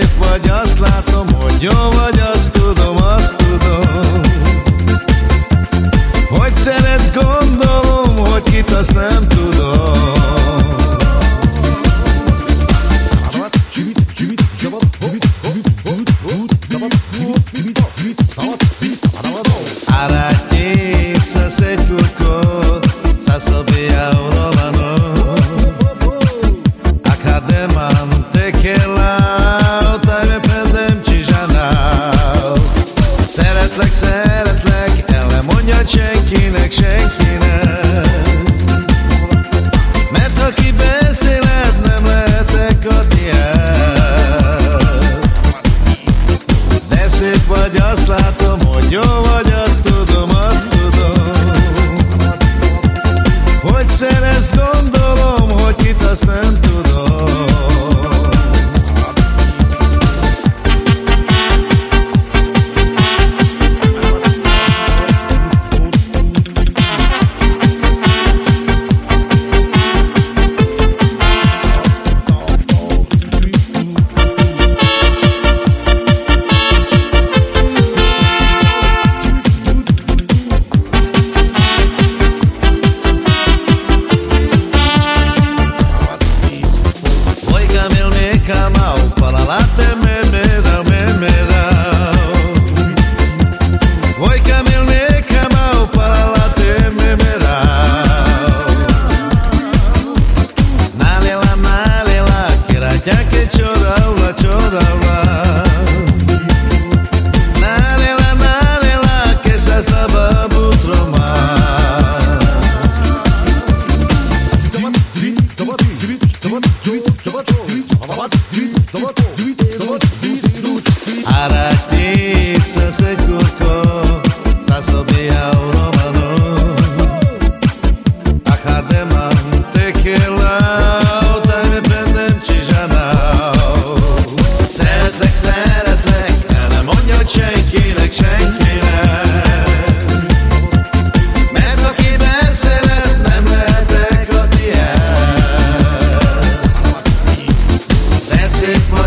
szép vagy, azt látom, hogy jó vagy, azt tudom, azt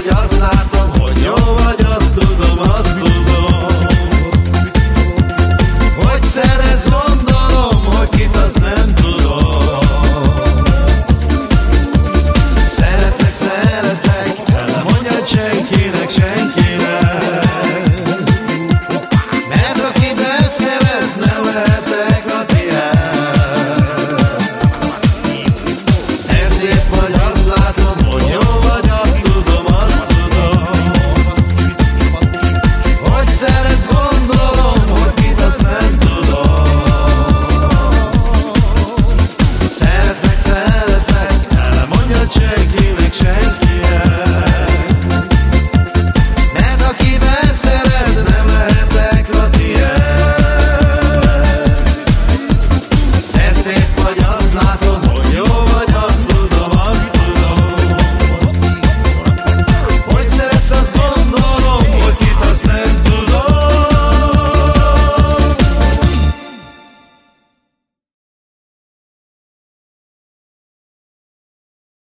vagy, azt látom, hogy jó vagy, azt tudom, azt tudom. Hogy szerez gondolom, hogy kit azt nem tudom. Szeretlek, szeretlek, el nem mondjad senkinek, senkinek